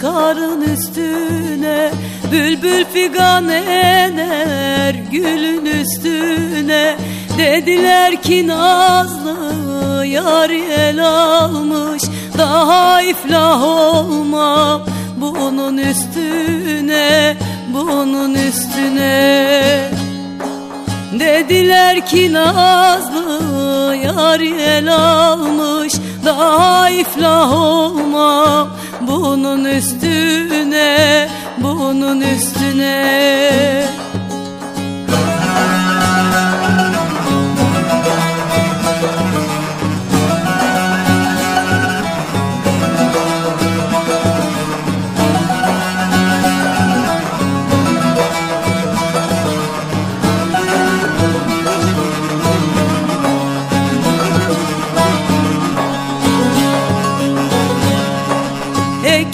karın üstüne Bülbül figan ener gülün üstüne. Dediler ki Nazlı yar el almış Daha iflah olmam bunun üstüne Bunun üstüne. Dediler ki Nazlı yar el almış iflah olmam bunun üstüne Bunun üstüne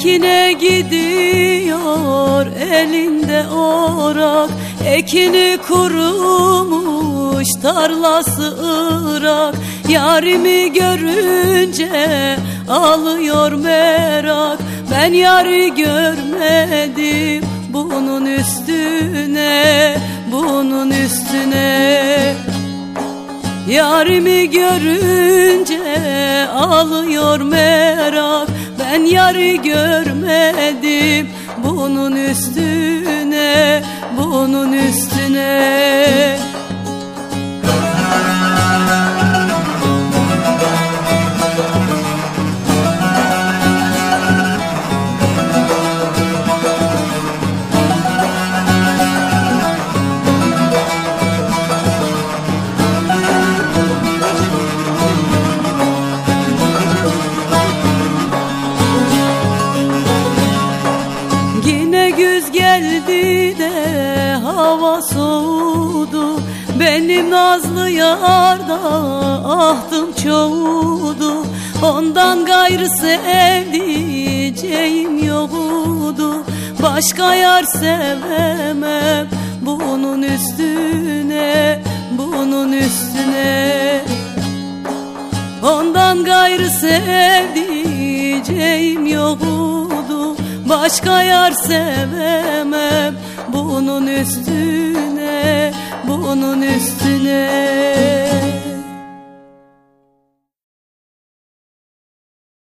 Ekine gidiyor elinde orak. Ekini kurumuş tarlası ırak. Yarimi görünce alıyor merak. Ben yarı görmedim bunun üstüne Bunun üstüne. Yarimi görünce alıyor merak Ben yarı görmedim bunun üstüne Bunun üstüne Yine güz geldi de hava soğudu. Benim nazlı yarda ahtım çoğudu. Ondan gayrı sevdiceğim yoktu. Başka yar sevemem bunun üstüne Bunun üstüne. Ondan gayrı sevdiceğim yoktu Başka yar sevemem. Bunun üstüne Bunun üstüne